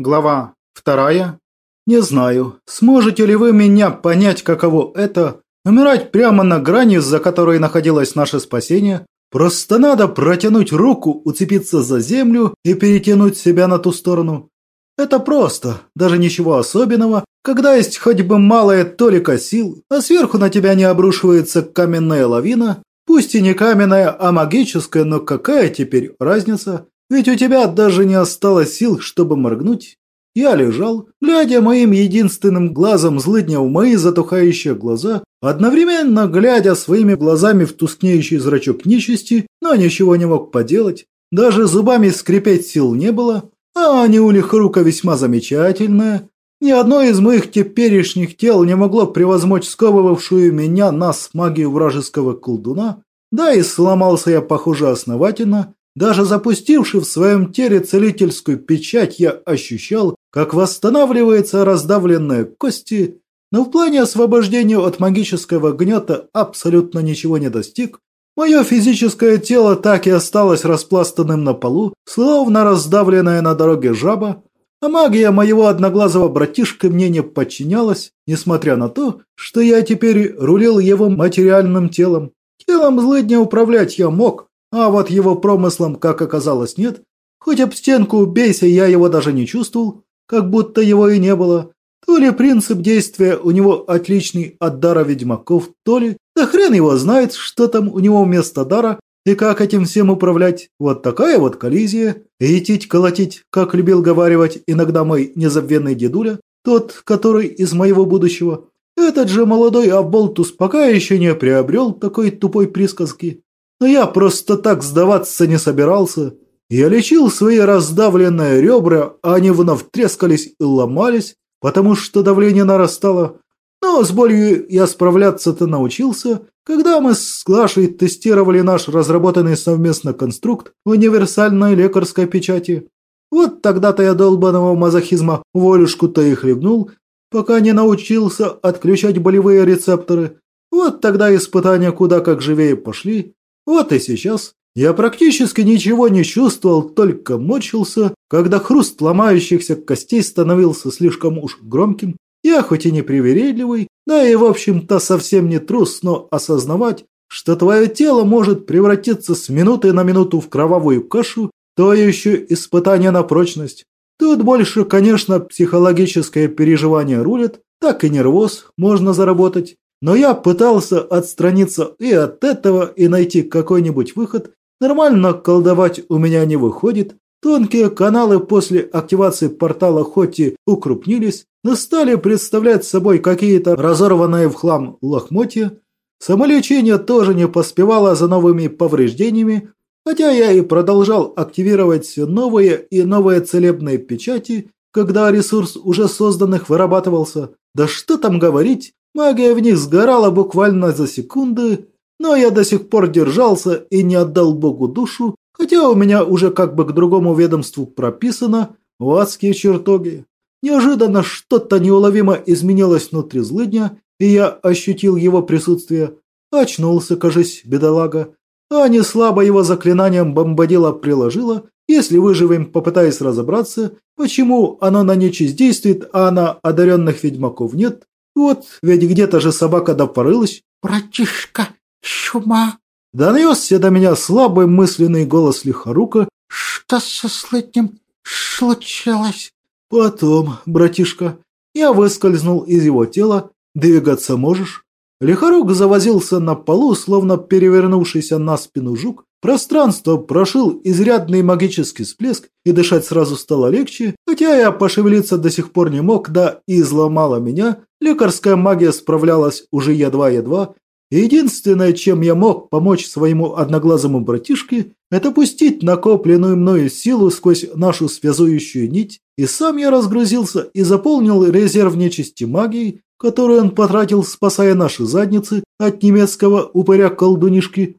Глава вторая. Не знаю, сможете ли вы меня понять, каково это – умирать прямо на грани, за которой находилось наше спасение. Просто надо протянуть руку, уцепиться за землю и перетянуть себя на ту сторону. Это просто, даже ничего особенного, когда есть хоть бы малая толика сил, а сверху на тебя не обрушивается каменная лавина, пусть и не каменная, а магическая, но какая теперь разница? Ведь у тебя даже не осталось сил, чтобы моргнуть. Я лежал, глядя моим единственным глазом злыдня в мои затухающие глаза, одновременно глядя своими глазами в тускнеющий зрачок нечисти, но ничего не мог поделать. Даже зубами скрипеть сил не было, а неулих рука весьма замечательная. Ни одно из моих теперешних тел не могло превозмочь сковывавшую меня нас магию вражеского колдуна, да и сломался я, похоже, основательно, даже запустивший в своем теле целительскую печать, я ощущал, как восстанавливаются раздавленные кости, но в плане освобождения от магического гнета абсолютно ничего не достиг. Мое физическое тело так и осталось распластанным на полу, словно раздавленная на дороге жаба, а магия моего одноглазого братишка мне не подчинялась, несмотря на то, что я теперь рулил его материальным телом. Телом злыдня управлять я мог, а вот его промыслом, как оказалось, нет. Хоть об стенку убейся, я его даже не чувствовал, как будто его и не было. То ли принцип действия у него отличный от дара ведьмаков, то ли... Да хрен его знает, что там у него вместо дара и как этим всем управлять. Вот такая вот коллизия. Идтить колотить, как любил говаривать иногда мой незабвенный дедуля, тот, который из моего будущего. Этот же молодой Аболтус пока еще не приобрел такой тупой присказки. Но я просто так сдаваться не собирался. Я лечил свои раздавленные ребра, а они вновь трескались и ломались, потому что давление нарастало. Но с болью я справляться-то научился, когда мы с Глашей тестировали наш разработанный совместно конструкт в универсальной лекарской печати. Вот тогда-то я долбаного мазохизма волюшку-то и хлебнул, пока не научился отключать болевые рецепторы. Вот тогда испытания куда как живее пошли, вот и сейчас я практически ничего не чувствовал, только мочился, когда хруст ломающихся костей становился слишком уж громким. Я хоть и не привередливый, да и в общем-то совсем не трус, но осознавать, что твое тело может превратиться с минуты на минуту в кровавую кашу, то еще испытание на прочность. Тут больше, конечно, психологическое переживание рулит, так и нервоз можно заработать. Но я пытался отстраниться и от этого, и найти какой-нибудь выход. Нормально колдовать у меня не выходит. Тонкие каналы после активации портала хоть и укрупнились, но стали представлять собой какие-то разорванные в хлам лохмотья. Самолечение тоже не поспевало за новыми повреждениями, хотя я и продолжал активировать новые и новые целебные печати, когда ресурс уже созданных вырабатывался. Да что там говорить, Магия в них сгорала буквально за секунды, но я до сих пор держался и не отдал Богу душу, хотя у меня уже как бы к другому ведомству прописано в адские чертоги. Неожиданно что-то неуловимо изменилось внутри злыдня, и я ощутил его присутствие. Очнулся, кажись, бедолага. А не слабо его заклинанием бомбадила приложила, если выживем, попытаясь разобраться, почему оно на нечисть действует, а на одаренных ведьмаков нет, вот, ведь где-то же собака допорылась. «Братишка, чума!» Донесся до меня слабый мысленный голос лихорука. «Что со слытнем случилось?» «Потом, братишка, я выскользнул из его тела. Двигаться можешь?» Лихорук завозился на полу, словно перевернувшийся на спину жук. Пространство прошил изрядный магический всплеск, и дышать сразу стало легче, хотя я пошевелиться до сих пор не мог, да и изломала меня. Лекарская магия справлялась уже едва-едва. Единственное, чем я мог помочь своему одноглазому братишке, это пустить накопленную мною силу сквозь нашу связующую нить, и сам я разгрузился и заполнил резерв нечисти магии, которую он потратил, спасая наши задницы от немецкого упыря-колдунишки.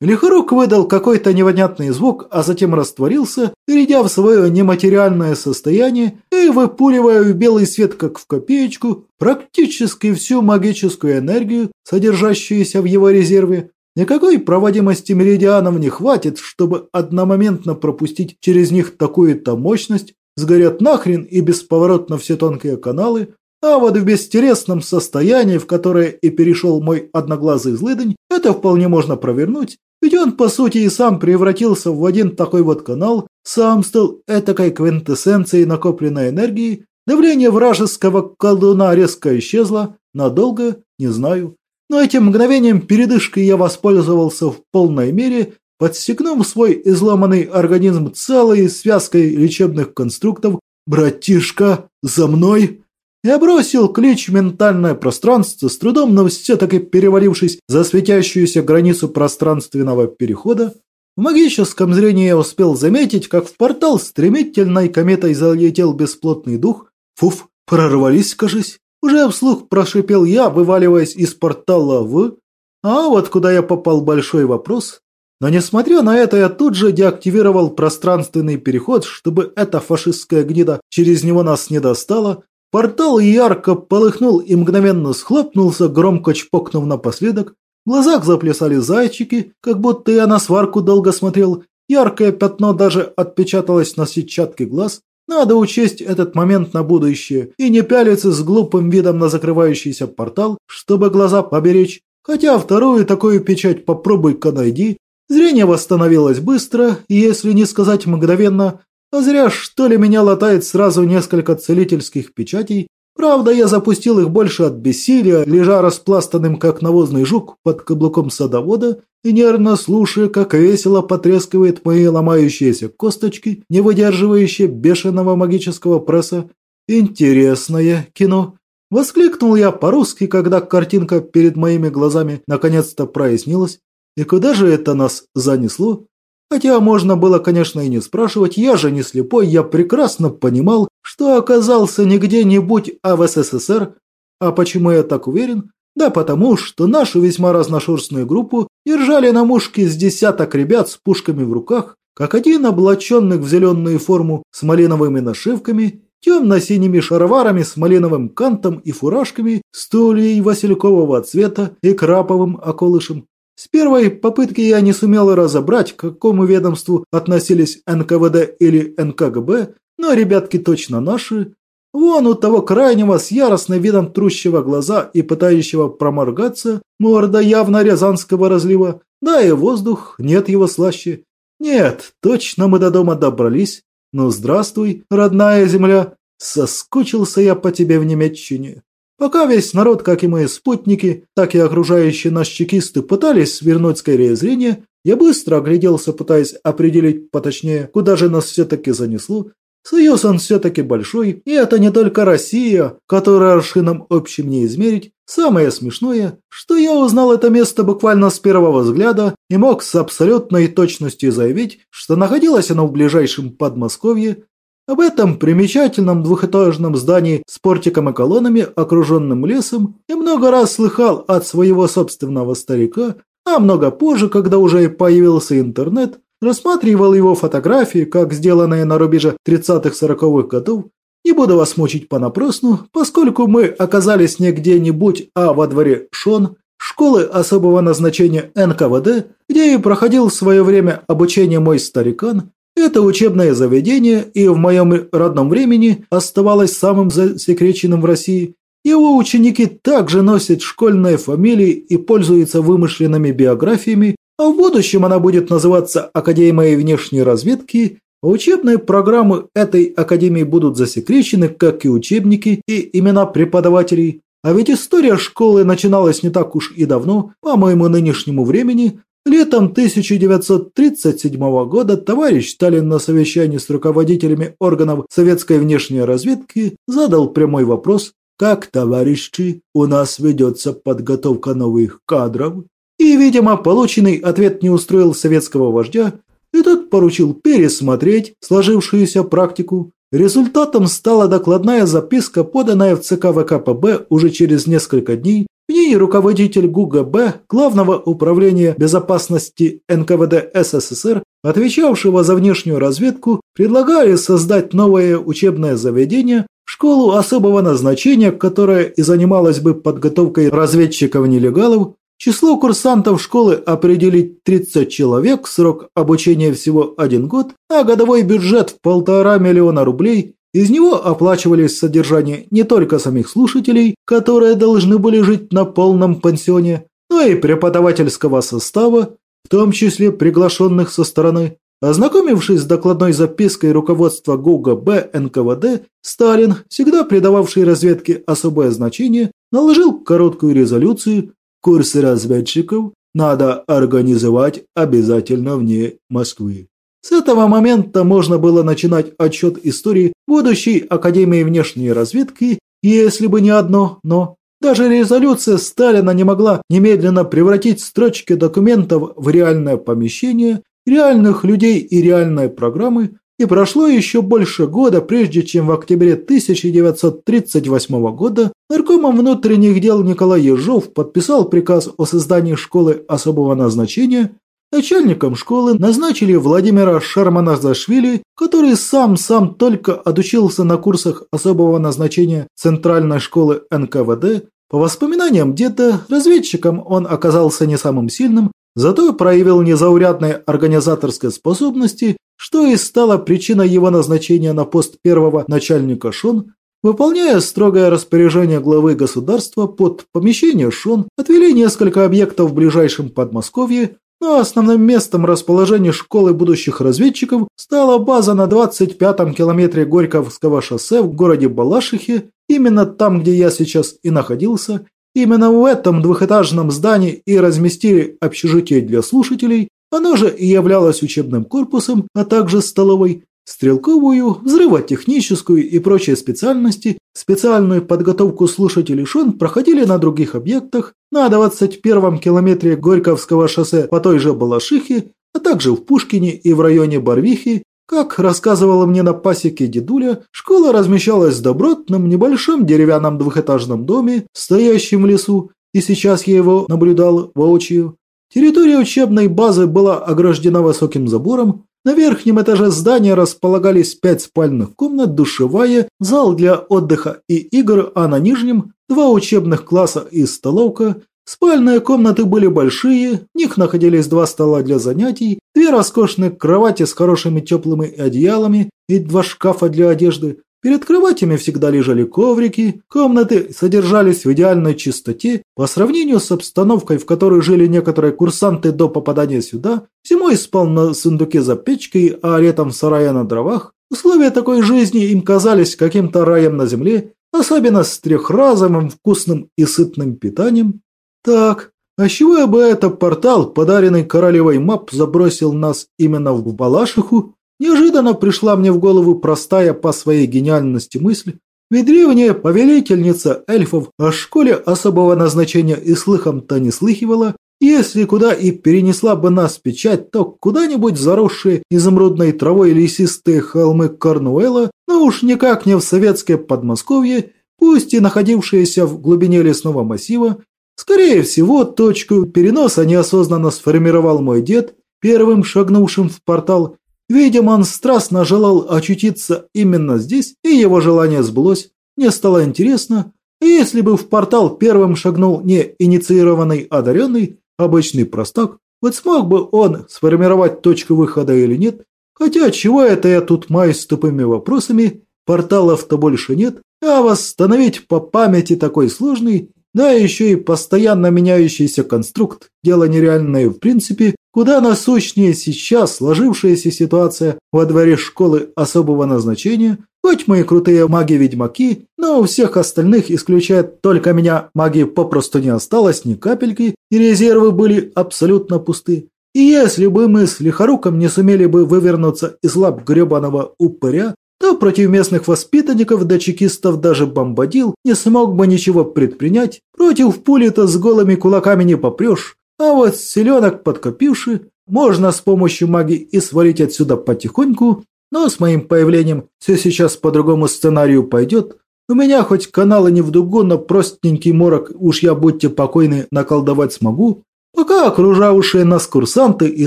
Лихорук выдал какой-то невонятный звук, а затем растворился, перейдя в свое нематериальное состояние и выпуливая в белый свет, как в копеечку, практически всю магическую энергию, содержащуюся в его резерве. Никакой проводимости меридианов не хватит, чтобы одномоментно пропустить через них такую-то мощность, сгорят нахрен и бесповоротно все тонкие каналы, а вот в бестересном состоянии, в которое и перешел мой одноглазый злыдень, это вполне можно провернуть, ведь он, по сути, и сам превратился в один такой вот канал, сам стал этакой квинтэссенцией накопленной энергии, давление вражеского колдуна резко исчезло, надолго, не знаю. Но этим мгновением передышки я воспользовался в полной мере, подстегнув свой изломанный организм целой связкой лечебных конструктов «Братишка, за мной!» Я бросил клич в ментальное пространство, с трудом, но все-таки перевалившись за светящуюся границу пространственного перехода. В магическом зрении я успел заметить, как в портал стремительной кометой залетел бесплотный дух. Фуф, прорвались, кажись. Уже вслух прошипел я, вываливаясь из портала в... А вот куда я попал большой вопрос. Но несмотря на это, я тут же деактивировал пространственный переход, чтобы эта фашистская гнида через него нас не достала, Портал ярко полыхнул и мгновенно схлопнулся, громко чпокнув напоследок. В глазах заплясали зайчики, как будто я на сварку долго смотрел. Яркое пятно даже отпечаталось на сетчатке глаз. Надо учесть этот момент на будущее и не пялиться с глупым видом на закрывающийся портал, чтобы глаза поберечь. Хотя вторую такую печать попробуй-ка найди. Зрение восстановилось быстро, если не сказать мгновенно, а зря, что ли, меня латает сразу несколько целительских печатей. Правда, я запустил их больше от бессилия, лежа распластанным, как навозный жук, под каблуком садовода и нервно слушая, как весело потрескивает мои ломающиеся косточки, не выдерживающие бешеного магического пресса. Интересное кино. Воскликнул я по-русски, когда картинка перед моими глазами наконец-то прояснилась. И куда же это нас занесло? Хотя можно было, конечно, и не спрашивать, я же не слепой, я прекрасно понимал, что оказался не где-нибудь, а в СССР. А почему я так уверен? Да потому, что нашу весьма разношерстную группу держали на мушке с десяток ребят с пушками в руках, как один облаченных в зеленую форму с малиновыми нашивками, темно-синими шароварами с малиновым кантом и фуражками, стульей василькового цвета и краповым околышем. С первой попытки я не сумел разобрать, к какому ведомству относились НКВД или НКГБ, но ребятки точно наши. Вон у того крайнего с яростным видом трущего глаза и пытающего проморгаться, морда явно рязанского разлива, да и воздух, нет его слаще. Нет, точно мы до дома добрались. Ну здравствуй, родная земля, соскучился я по тебе в Немеччине. Пока весь народ, как и мои спутники, так и окружающие нас чекисты пытались свернуть скорее зрение, я быстро огляделся, пытаясь определить поточнее, куда же нас все-таки занесло. Союз он все-таки большой, и это не только Россия, которая аршином общим не измерить. Самое смешное, что я узнал это место буквально с первого взгляда и мог с абсолютной точностью заявить, что находилось оно в ближайшем Подмосковье, об этом примечательном двухэтажном здании с портиком и колоннами, окруженным лесом, я много раз слыхал от своего собственного старика, а много позже, когда уже появился интернет, рассматривал его фотографии, как сделанные на рубеже 30-40-х годов. Не буду вас мучить понапрасну, поскольку мы оказались не где-нибудь, а во дворе Шон, школы особого назначения НКВД, где и проходил в свое время обучение мой старикан, это учебное заведение и в моем родном времени оставалось самым засекреченным в России. Его ученики также носят школьные фамилии и пользуются вымышленными биографиями, а в будущем она будет называться Академией внешней разведки. Учебные программы этой академии будут засекречены, как и учебники и имена преподавателей. А ведь история школы начиналась не так уж и давно, по моему нынешнему времени, Летом 1937 года товарищ Сталин на совещании с руководителями органов советской внешней разведки задал прямой вопрос «Как, товарищи, у нас ведется подготовка новых кадров?» И, видимо, полученный ответ не устроил советского вождя, и тот поручил пересмотреть сложившуюся практику. Результатом стала докладная записка, поданная в ЦК ВКПБ уже через несколько дней в ней руководитель ГУГБ, Главного управления безопасности НКВД СССР, отвечавшего за внешнюю разведку, предлагали создать новое учебное заведение, школу особого назначения, которая и занималась бы подготовкой разведчиков-нелегалов, Число курсантов школы определить 30 человек, срок обучения всего один год, а годовой бюджет в полтора миллиона рублей. Из него оплачивались содержание не только самих слушателей, которые должны были жить на полном пансионе, но и преподавательского состава, в том числе приглашенных со стороны. Ознакомившись с докладной запиской руководства ГУГБ НКВД, Сталин, всегда придававший разведке особое значение, наложил короткую резолюцию «Курсы разведчиков надо организовать обязательно вне Москвы». С этого момента можно было начинать отчет истории будущей Академии внешней разведки, если бы не одно «но». Даже резолюция Сталина не могла немедленно превратить строчки документов в реальное помещение, реальных людей и реальные программы, и прошло еще больше года, прежде чем в октябре 1938 года наркомом внутренних дел Николай Ежов подписал приказ о создании школы особого назначения. Начальником школы назначили Владимира Шарманазашвили, который сам-сам только отучился на курсах особого назначения Центральной школы НКВД. По воспоминаниям деда, разведчиком он оказался не самым сильным, зато проявил незаурядные организаторские способности что и стало причиной его назначения на пост первого начальника ШОН, выполняя строгое распоряжение главы государства под помещение ШОН, отвели несколько объектов в ближайшем Подмосковье, но основным местом расположения школы будущих разведчиков стала база на 25-м километре Горьковского шоссе в городе Балашихе, именно там, где я сейчас и находился, Именно в этом двухэтажном здании и разместили общежитие для слушателей, оно же и являлось учебным корпусом, а также столовой, стрелковую, взрывотехническую и прочие специальности, специальную подготовку слушателей ШОН проходили на других объектах, на 21-м километре Горьковского шоссе по той же Балашихе, а также в Пушкине и в районе Барвихи. Как рассказывала мне на пасеке дедуля, школа размещалась в добротном небольшом деревянном двухэтажном доме, стоящем в лесу, и сейчас я его наблюдал воочию. Территория учебной базы была ограждена высоким забором. На верхнем этаже здания располагались пять спальных комнат, душевая, зал для отдыха и игр, а на нижнем – два учебных класса и столовка. Спальные комнаты были большие, в них находились два стола для занятий, две роскошные кровати с хорошими теплыми одеялами и два шкафа для одежды. Перед кроватями всегда лежали коврики, комнаты содержались в идеальной чистоте. По сравнению с обстановкой, в которой жили некоторые курсанты до попадания сюда, зимой спал на сундуке за печкой, а летом в сарае на дровах, условия такой жизни им казались каким-то раем на земле, особенно с трехразовым вкусным и сытным питанием. Так, а чего бы этот портал, подаренный королевой Мап, забросил нас именно в Балашиху? Неожиданно пришла мне в голову простая по своей гениальности мысль, ведь древняя повелительница эльфов о школе особого назначения и слыхом-то не слыхивала, если куда и перенесла бы нас печать, то куда-нибудь заросшие изумрудной травой лесистые холмы Корнуэлла, но уж никак не в советское Подмосковье, пусть и находившиеся в глубине лесного массива. Скорее всего, точку переноса неосознанно сформировал мой дед, первым шагнувшим в портал, Видимо, он страстно желал очутиться именно здесь, и его желание сбылось. Мне стало интересно, если бы в портал первым шагнул не инициированный одаренный, обычный простак, вот смог бы он сформировать точку выхода или нет? Хотя чего это я тут маюсь с тупыми вопросами, порталов-то больше нет, а восстановить по памяти такой сложный да еще и постоянно меняющийся конструкт, дело нереальное в принципе, куда насущнее сейчас сложившаяся ситуация во дворе школы особого назначения, хоть мы и крутые маги-ведьмаки, но у всех остальных, исключая только меня, магии попросту не осталось ни капельки, и резервы были абсолютно пусты. И если бы мы с Лихоруком не сумели бы вывернуться из лап гребаного упыря, то против местных воспитанников да чекистов даже бомбадил не смог бы ничего предпринять, против пули-то с голыми кулаками не попрешь, а вот селенок подкопивши, можно с помощью магии и свалить отсюда потихоньку, но с моим появлением все сейчас по другому сценарию пойдет. У меня хоть каналы не в дугу, но простенький морок, уж я будьте покойны, наколдовать смогу. Пока окружавшие нас курсанты и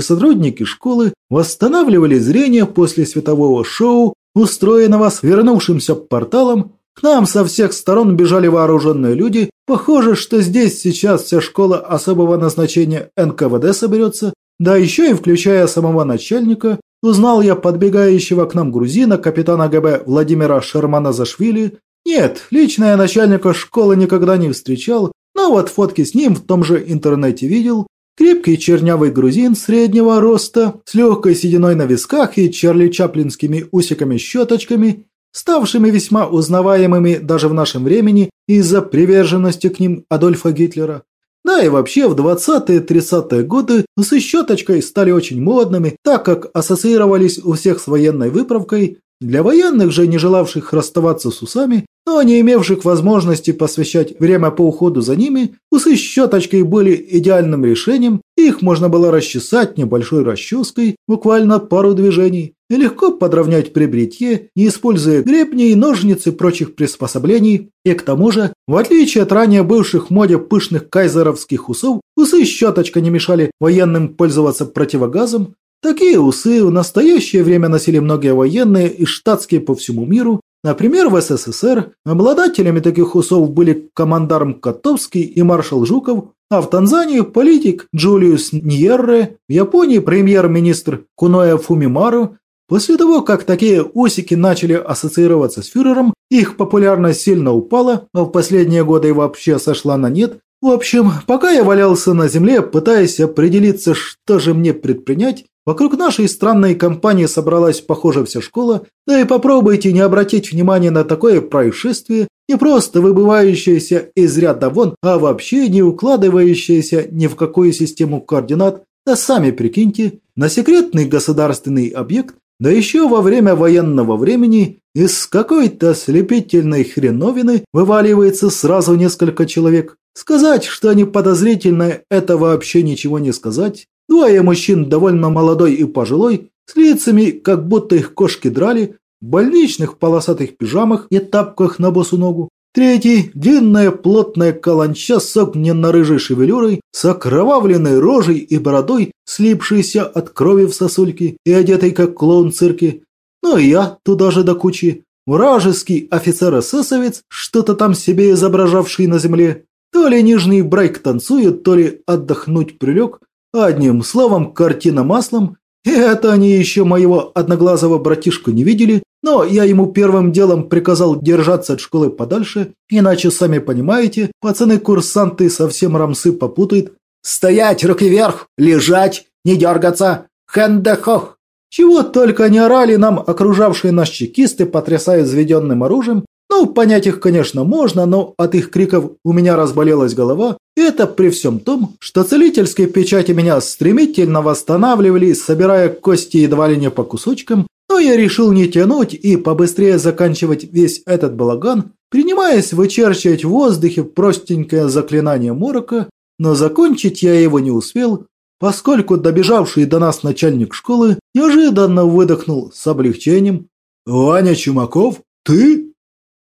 сотрудники школы восстанавливали зрение после светового шоу, устроенного свернувшимся порталом, К нам со всех сторон бежали вооруженные люди. Похоже, что здесь сейчас вся школа особого назначения НКВД соберется. Да еще и включая самого начальника, узнал я подбегающего к нам грузина, капитана ГБ Владимира Шермана Зашвили. Нет, лично я начальника школы никогда не встречал, но вот фотки с ним в том же интернете видел. Крепкий чернявый грузин среднего роста, с легкой сединой на висках и Чарли Чаплинскими усиками-щеточками, ставшими весьма узнаваемыми даже в нашем времени из-за приверженности к ним Адольфа Гитлера. Да и вообще в 20-30-е годы усы щеточкой стали очень модными, так как ассоциировались у всех с военной выправкой, для военных же, не желавших расставаться с усами, но не имевших возможности посвящать время по уходу за ними, усы щеточкой были идеальным решением, их можно было расчесать небольшой расческой, буквально пару движений, и легко подровнять при бритье, не используя гребни и ножницы и прочих приспособлений. И к тому же, в отличие от ранее бывших в моде пышных кайзеровских усов, усы щеточка не мешали военным пользоваться противогазом, Такие усы в настоящее время носили многие военные и штатские по всему миру. Например, в СССР обладателями таких усов были командарм Котовский и маршал Жуков, а в Танзании политик Джулиус Ньерре, в Японии премьер-министр Куноя Фумимару. После того, как такие усики начали ассоциироваться с фюрером, их популярность сильно упала, а в последние годы вообще сошла на нет. В общем, пока я валялся на земле, пытаясь определиться, что же мне предпринять, Вокруг нашей странной компании собралась, похоже, вся школа, да и попробуйте не обратить внимания на такое происшествие, не просто выбывающееся из ряда вон, а вообще не укладывающееся ни в какую систему координат, да сами прикиньте, на секретный государственный объект, да еще во время военного времени из какой-то слепительной хреновины вываливается сразу несколько человек. Сказать, что они подозрительны, это вообще ничего не сказать. Двое мужчин, довольно молодой и пожилой, с лицами, как будто их кошки драли, в больничных полосатых пижамах и тапках на босу ногу. Третий – длинная плотная каланча с огненно-рыжей шевелюрой, с окровавленной рожей и бородой, слипшейся от крови в сосульки и одетой как клоун цирки. Ну и я туда же до кучи. Вражеский офицер-эсэсовец, что-то там себе изображавший на земле. То ли нижний брейк танцует, то ли отдохнуть прилег, Одним словом, картина маслом. И это они еще моего одноглазого братишку не видели, но я ему первым делом приказал держаться от школы подальше, иначе, сами понимаете, пацаны-курсанты совсем рамсы попутают. «Стоять! Руки вверх! Лежать! Не дергаться! Хэндехох!» Чего только не орали нам окружавшие нас чекисты, потрясая взведенным оружием, ну, понять их, конечно, можно, но от их криков у меня разболелась голова. Это при всем том, что целительские печати меня стремительно восстанавливали, собирая кости едва ли не по кусочкам, но я решил не тянуть и побыстрее заканчивать весь этот балаган, принимаясь вычерчивать в воздухе простенькое заклинание морока, но закончить я его не успел, поскольку добежавший до нас начальник школы неожиданно выдохнул с облегчением. «Ваня Чумаков, ты?»